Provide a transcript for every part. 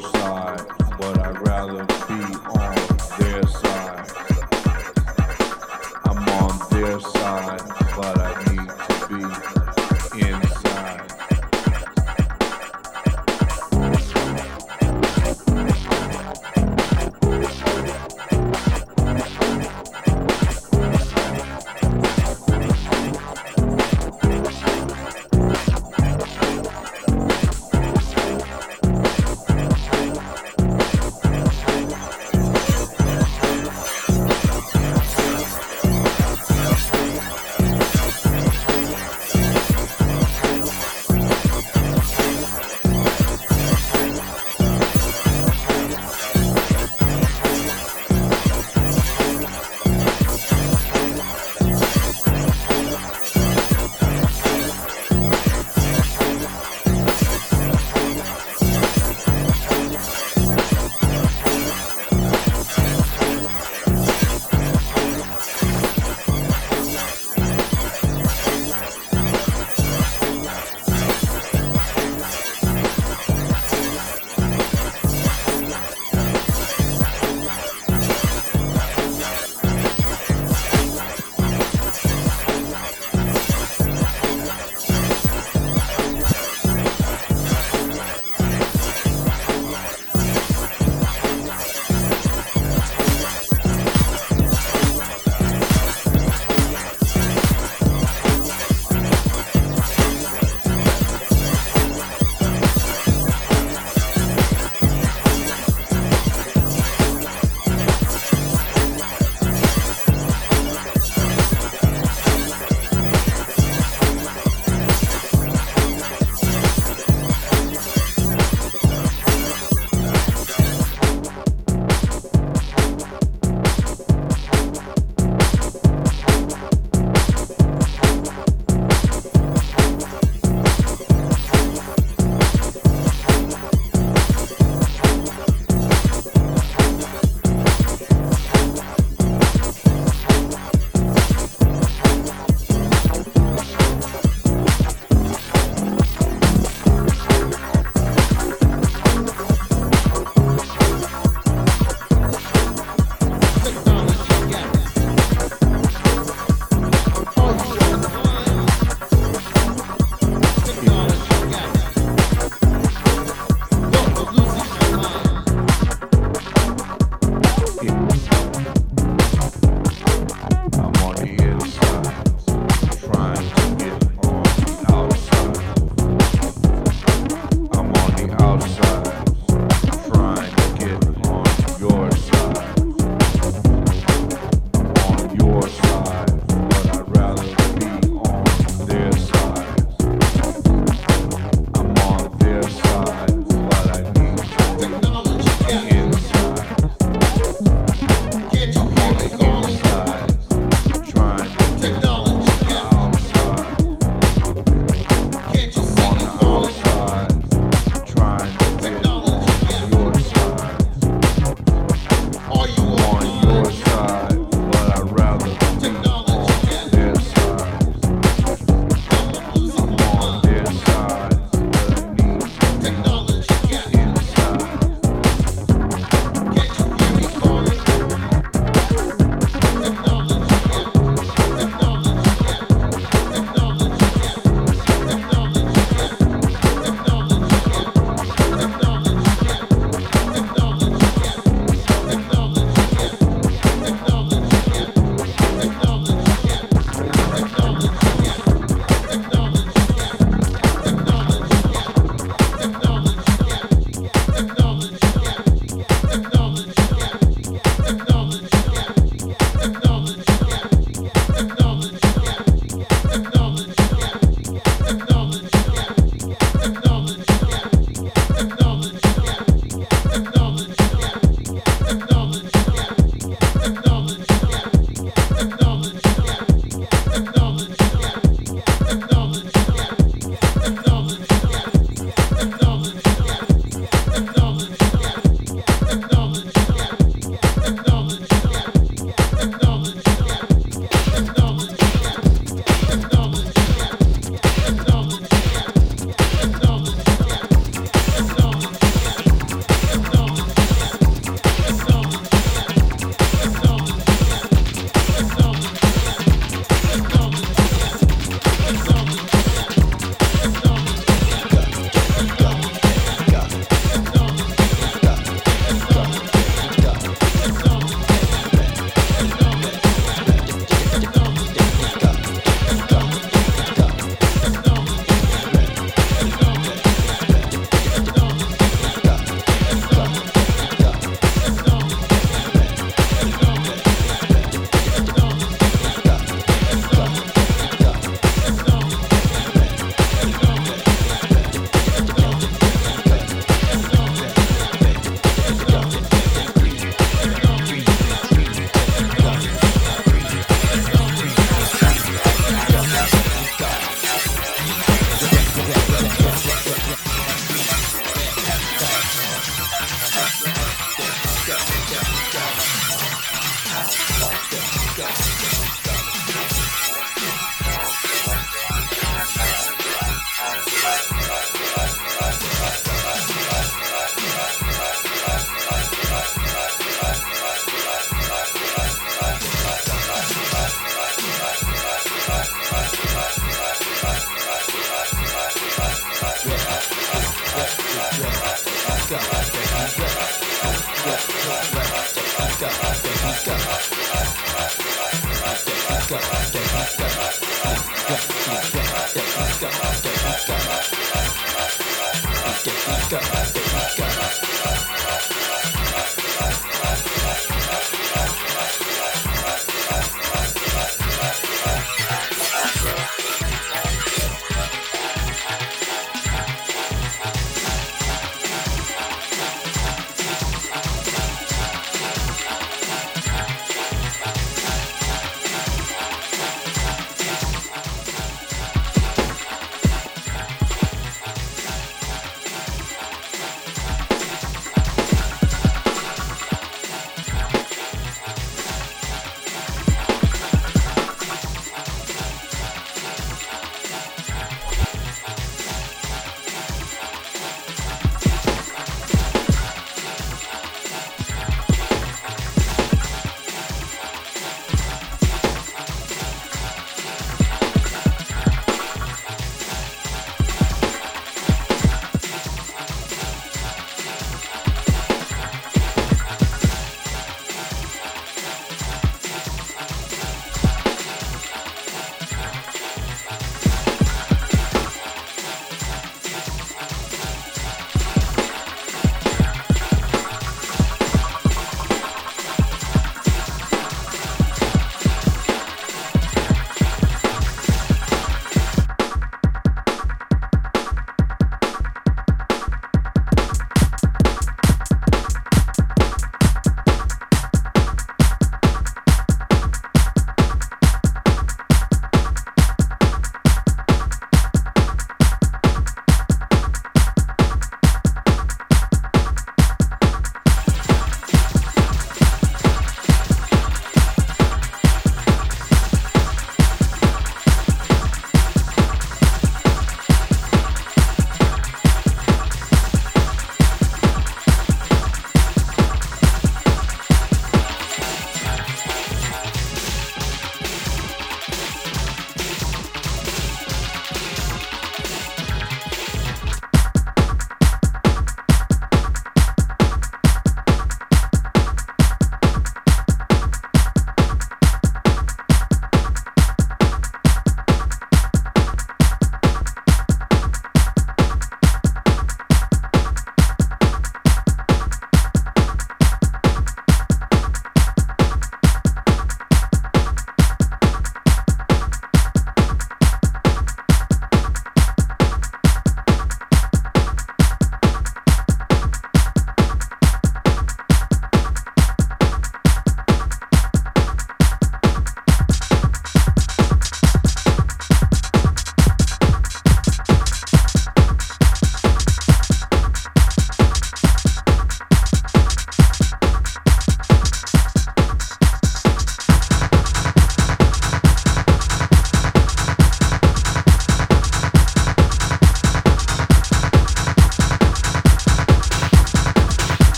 side, but I'd rather be on their side.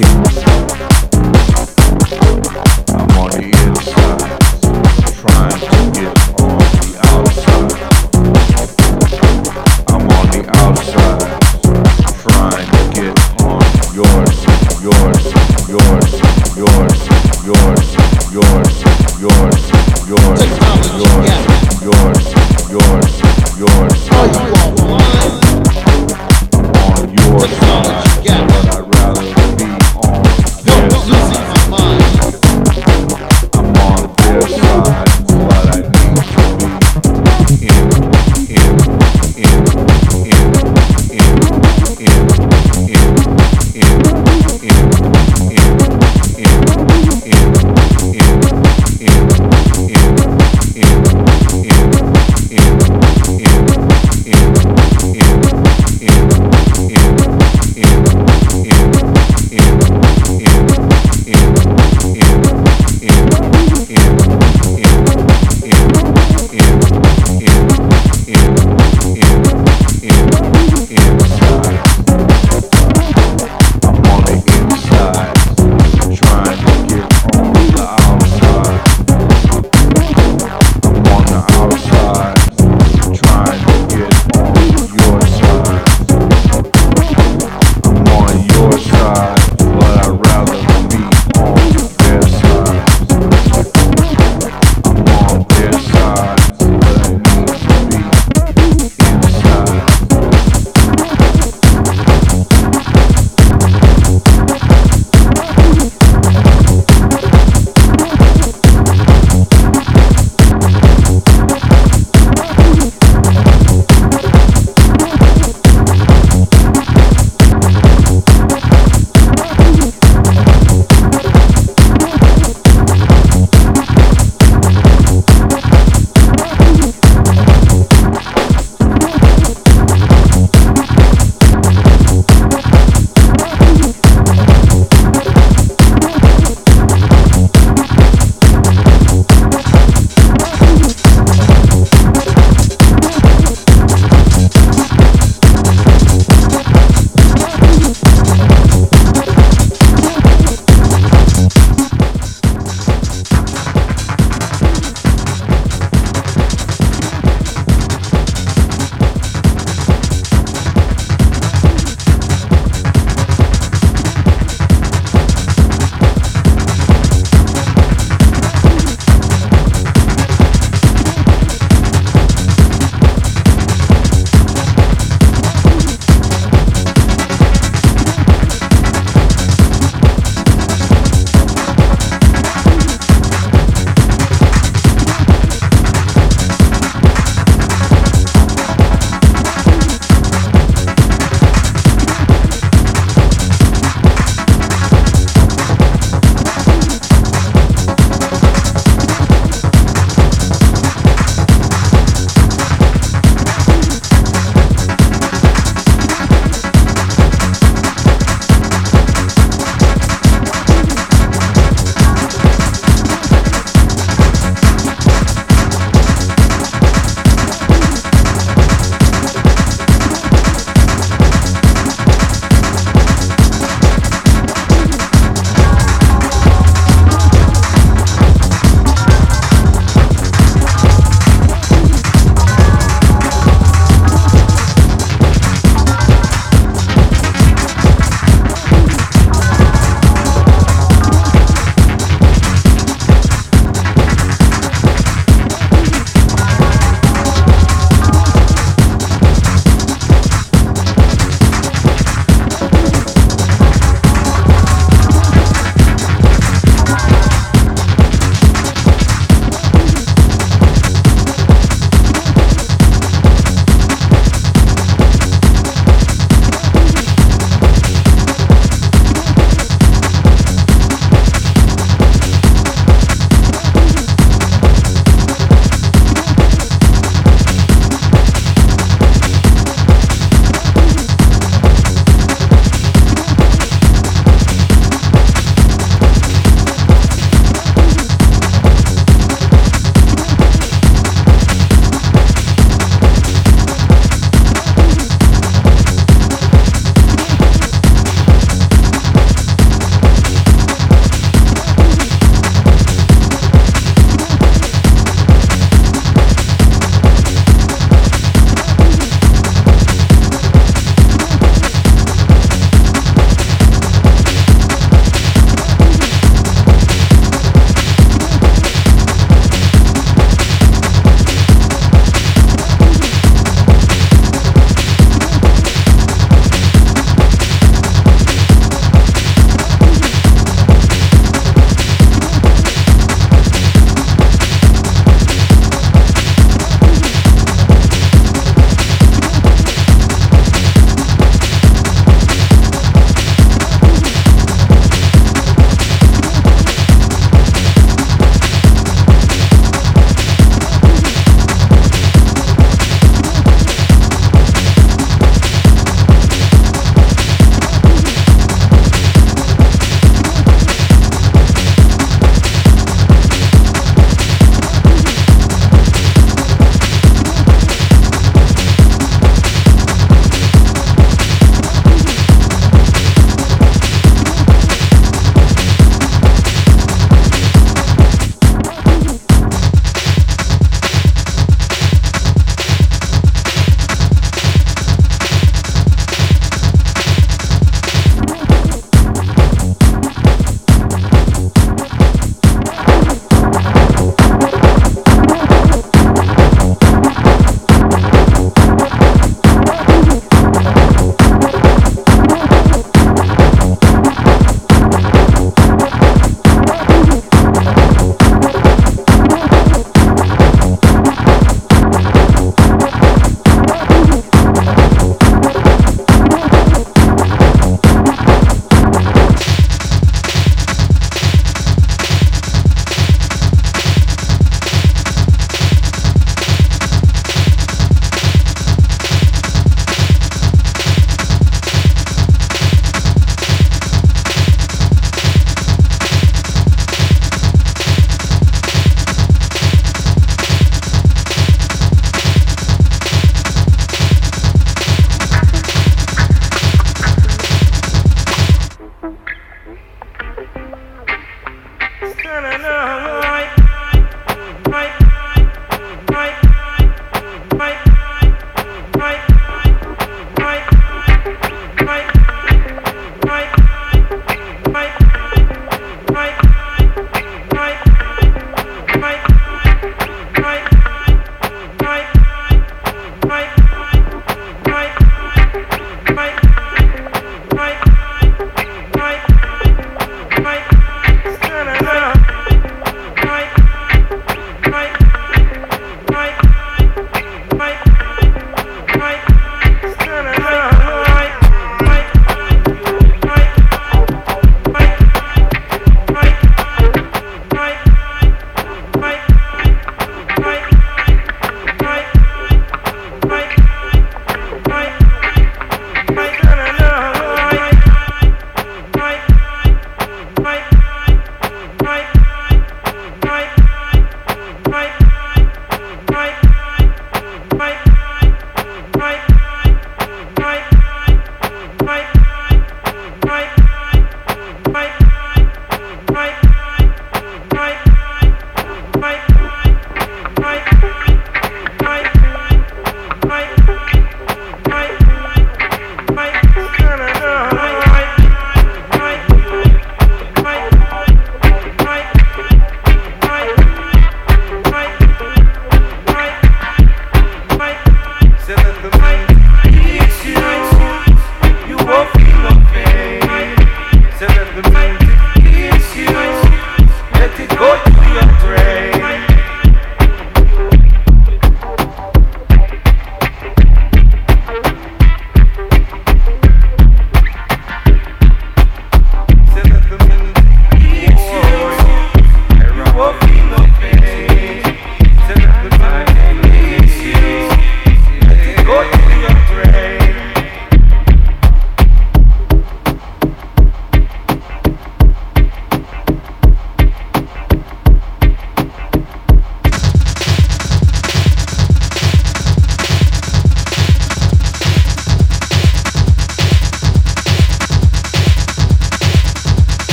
you.